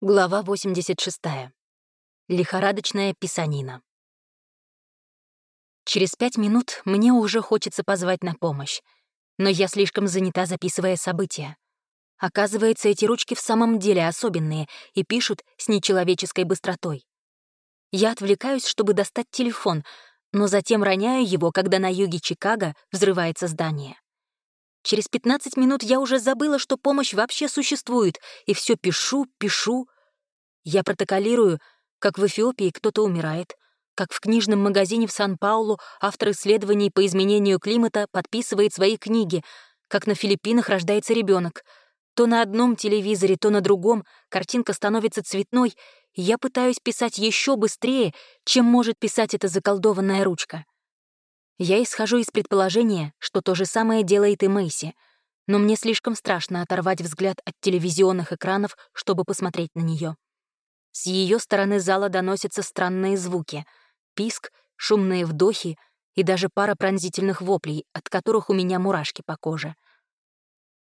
Глава 86. Лихорадочная писанина. Через пять минут мне уже хочется позвать на помощь, но я слишком занята, записывая события. Оказывается, эти ручки в самом деле особенные и пишут с нечеловеческой быстротой. Я отвлекаюсь, чтобы достать телефон, но затем роняю его, когда на юге Чикаго взрывается здание. Через 15 минут я уже забыла, что помощь вообще существует, и все пишу, пишу. Я протоколирую, как в Эфиопии кто-то умирает, как в книжном магазине в Сан-Паулу автор исследований по изменению климата подписывает свои книги, как на Филиппинах рождается ребенок. То на одном телевизоре, то на другом картинка становится цветной, и я пытаюсь писать еще быстрее, чем может писать эта заколдованная ручка. Я исхожу из предположения, что то же самое делает и Мэйси, но мне слишком страшно оторвать взгляд от телевизионных экранов, чтобы посмотреть на нее. С ее стороны зала доносятся странные звуки — писк, шумные вдохи и даже пара пронзительных воплей, от которых у меня мурашки по коже.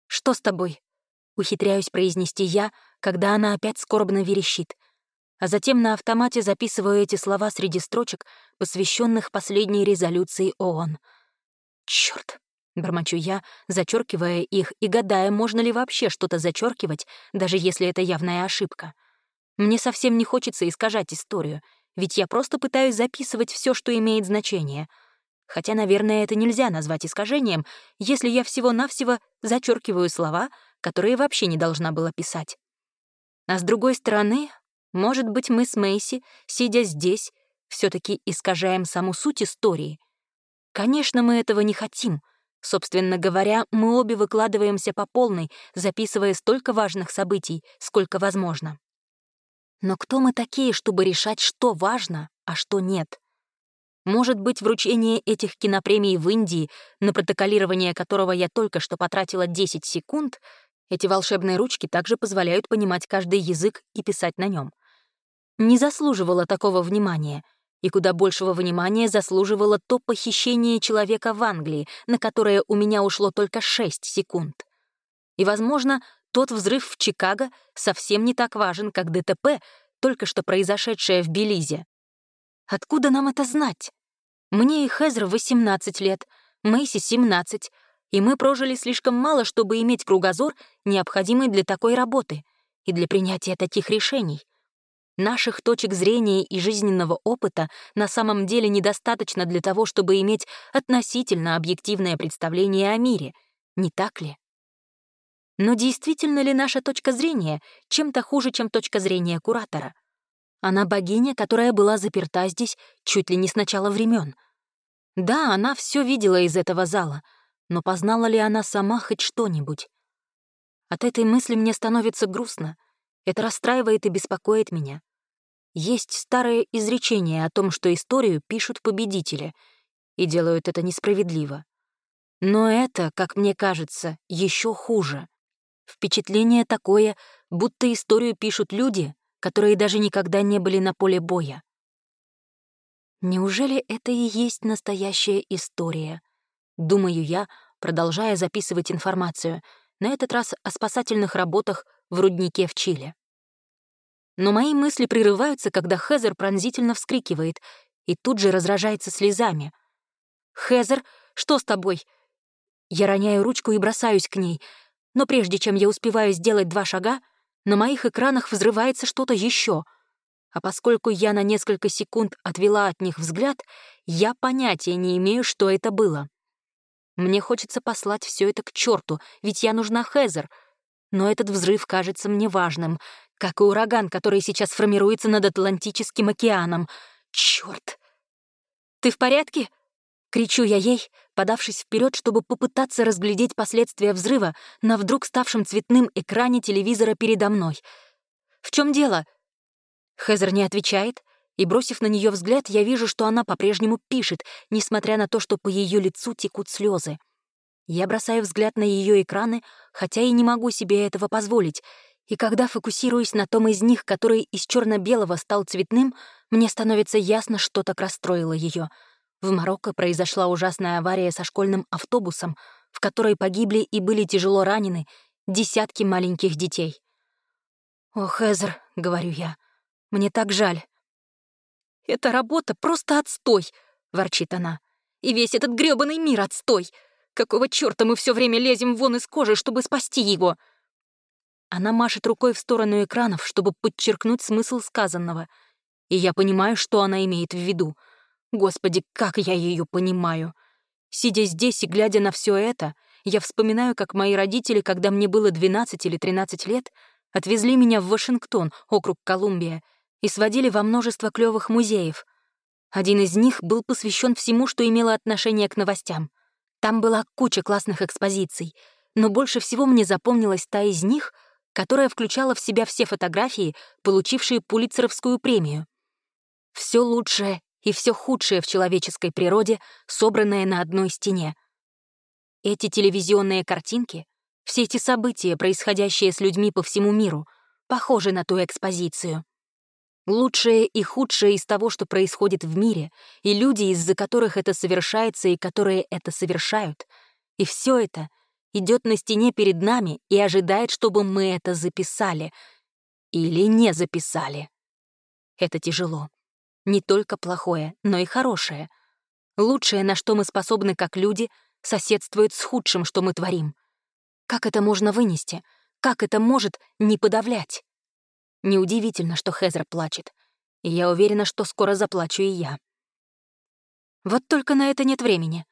«Что с тобой?» — ухитряюсь произнести я, когда она опять скорбно верещит — а затем на автомате записываю эти слова среди строчек, посвященных последней резолюции ООН. Черт! бормочу я, зачеркивая их и гадая, можно ли вообще что-то зачеркивать, даже если это явная ошибка. Мне совсем не хочется искажать историю, ведь я просто пытаюсь записывать все, что имеет значение. Хотя, наверное, это нельзя назвать искажением, если я всего-навсего зачеркиваю слова, которые вообще не должна была писать. А с другой стороны, может быть, мы с Мэйси, сидя здесь, все таки искажаем саму суть истории. Конечно, мы этого не хотим. Собственно говоря, мы обе выкладываемся по полной, записывая столько важных событий, сколько возможно. Но кто мы такие, чтобы решать, что важно, а что нет? Может быть, вручение этих кинопремий в Индии, на протоколирование которого я только что потратила 10 секунд, эти волшебные ручки также позволяют понимать каждый язык и писать на нем не заслуживала такого внимания, и куда большего внимания заслуживало то похищение человека в Англии, на которое у меня ушло только 6 секунд. И, возможно, тот взрыв в Чикаго совсем не так важен, как ДТП, только что произошедшее в Белизе. Откуда нам это знать? Мне и Хезер 18 лет, Мэйси 17, и мы прожили слишком мало, чтобы иметь кругозор, необходимый для такой работы и для принятия таких решений. Наших точек зрения и жизненного опыта на самом деле недостаточно для того, чтобы иметь относительно объективное представление о мире, не так ли? Но действительно ли наша точка зрения чем-то хуже, чем точка зрения куратора? Она богиня, которая была заперта здесь чуть ли не с начала времен. Да, она все видела из этого зала, но познала ли она сама хоть что-нибудь? От этой мысли мне становится грустно. Это расстраивает и беспокоит меня. Есть старое изречение о том, что историю пишут победители, и делают это несправедливо. Но это, как мне кажется, еще хуже. Впечатление такое, будто историю пишут люди, которые даже никогда не были на поле боя. Неужели это и есть настоящая история? Думаю я, продолжая записывать информацию, на этот раз о спасательных работах в руднике в Чили. Но мои мысли прерываются, когда Хезер пронзительно вскрикивает и тут же разражается слезами. «Хезер, что с тобой?» Я роняю ручку и бросаюсь к ней, но прежде чем я успеваю сделать два шага, на моих экранах взрывается что-то еще. А поскольку я на несколько секунд отвела от них взгляд, я понятия не имею, что это было. Мне хочется послать все это к черту, ведь я нужна Хезер. Но этот взрыв кажется мне важным — как и ураган, который сейчас формируется над Атлантическим океаном. Чёрт! «Ты в порядке?» — кричу я ей, подавшись вперед, чтобы попытаться разглядеть последствия взрыва на вдруг ставшем цветным экране телевизора передо мной. «В чем дело?» Хезер не отвечает, и, бросив на нее взгляд, я вижу, что она по-прежнему пишет, несмотря на то, что по ее лицу текут слезы. Я бросаю взгляд на ее экраны, хотя и не могу себе этого позволить — и когда фокусируюсь на том из них, который из черно белого стал цветным, мне становится ясно, что так расстроило ее. В Марокко произошла ужасная авария со школьным автобусом, в которой погибли и были тяжело ранены десятки маленьких детей. «О, Хезер», — говорю я. «Мне так жаль». «Эта работа просто отстой», — ворчит она. «И весь этот грёбаный мир отстой. Какого чёрта мы всё время лезем вон из кожи, чтобы спасти его?» Она машет рукой в сторону экранов, чтобы подчеркнуть смысл сказанного. И я понимаю, что она имеет в виду. Господи, как я ее понимаю. Сидя здесь и глядя на все это, я вспоминаю, как мои родители, когда мне было 12 или 13 лет, отвезли меня в Вашингтон, округ Колумбия, и сводили во множество клёвых музеев. Один из них был посвящен всему, что имело отношение к новостям. Там была куча классных экспозиций, но больше всего мне запомнилась та из них — которая включала в себя все фотографии, получившие Пулитцеровскую премию. Все лучшее и все худшее в человеческой природе, собранное на одной стене. Эти телевизионные картинки, все эти события, происходящие с людьми по всему миру, похожи на ту экспозицию. Лучшее и худшее из того, что происходит в мире, и люди, из-за которых это совершается и которые это совершают, и все это идет на стене перед нами и ожидает, чтобы мы это записали. Или не записали. Это тяжело. Не только плохое, но и хорошее. Лучшее, на что мы способны как люди, соседствует с худшим, что мы творим. Как это можно вынести? Как это может не подавлять? Неудивительно, что Хезер плачет. И я уверена, что скоро заплачу и я. Вот только на это нет времени.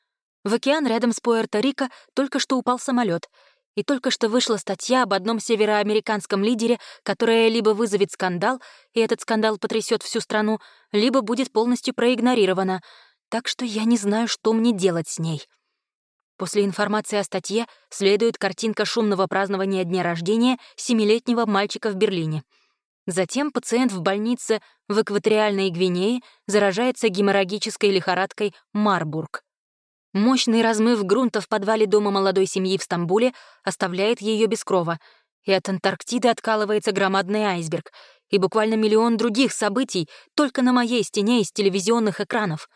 В океан рядом с Пуэрто-Рико только что упал самолет, и только что вышла статья об одном североамериканском лидере, которая либо вызовет скандал, и этот скандал потрясет всю страну, либо будет полностью проигнорирована. Так что я не знаю, что мне делать с ней. После информации о статье следует картинка шумного празднования дня рождения семилетнего мальчика в Берлине. Затем пациент в больнице в экваториальной Гвинее заражается геморрагической лихорадкой Марбург. Мощный размыв грунта в подвале дома молодой семьи в Стамбуле оставляет ее без крова, и от Антарктиды откалывается громадный айсберг, и буквально миллион других событий только на моей стене из телевизионных экранов.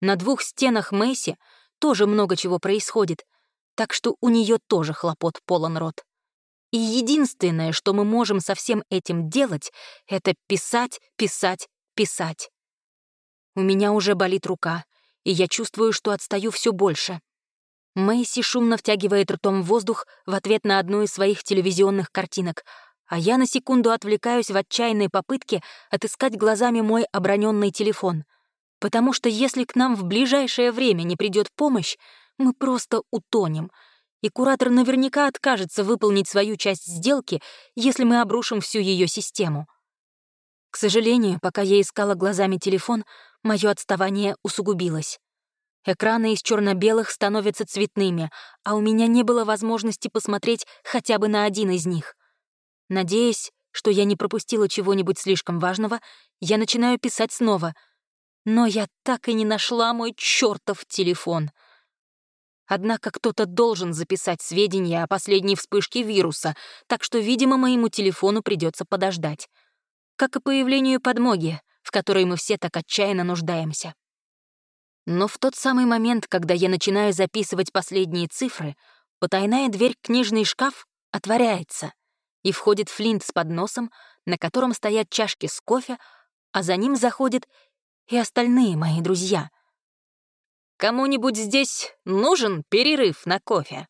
На двух стенах Мэйси тоже много чего происходит, так что у нее тоже хлопот полон рот. И единственное, что мы можем со всем этим делать, это писать, писать, писать. У меня уже болит рука — и я чувствую, что отстаю все больше. Мэйси шумно втягивает ртом воздух в ответ на одну из своих телевизионных картинок, а я на секунду отвлекаюсь в отчаянной попытке отыскать глазами мой оброненный телефон. Потому что если к нам в ближайшее время не придет помощь, мы просто утонем, и куратор наверняка откажется выполнить свою часть сделки, если мы обрушим всю ее систему. К сожалению, пока я искала глазами телефон, мое отставание усугубилось. Экраны из черно белых становятся цветными, а у меня не было возможности посмотреть хотя бы на один из них. Надеясь, что я не пропустила чего-нибудь слишком важного, я начинаю писать снова. Но я так и не нашла мой чертов телефон. Однако кто-то должен записать сведения о последней вспышке вируса, так что, видимо, моему телефону придется подождать. Как и появлению подмоги, в которой мы все так отчаянно нуждаемся. Но в тот самый момент, когда я начинаю записывать последние цифры, потайная дверь книжный шкаф отворяется, и входит Флинт с подносом, на котором стоят чашки с кофе, а за ним заходят и остальные мои друзья. «Кому-нибудь здесь нужен перерыв на кофе?»